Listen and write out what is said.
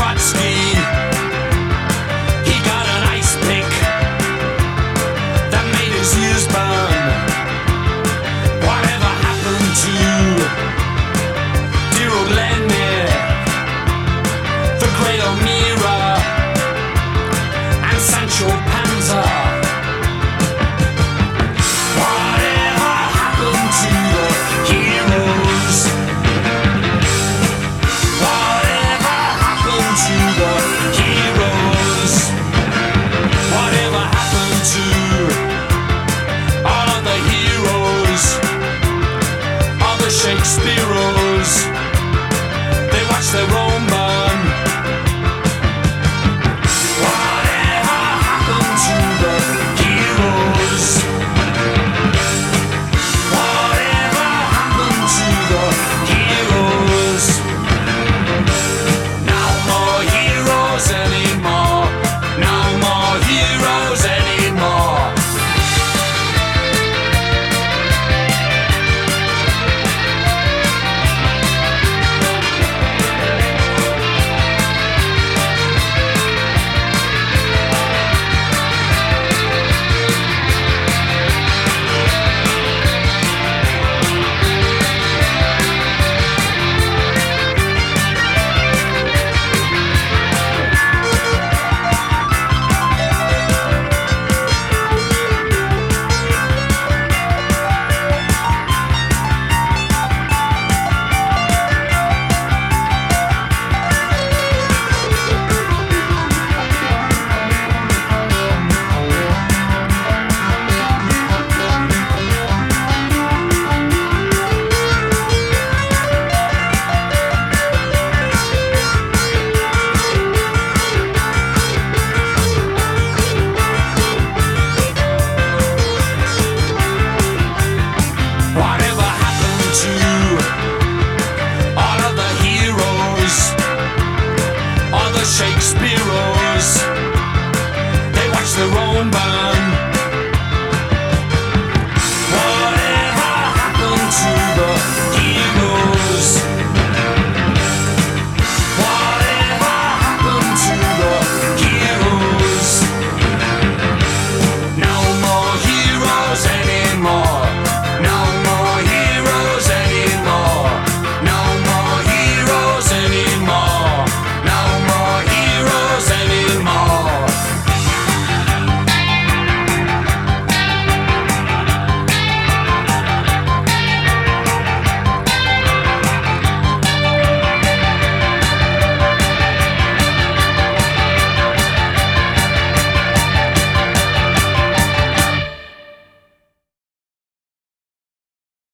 Trotsky.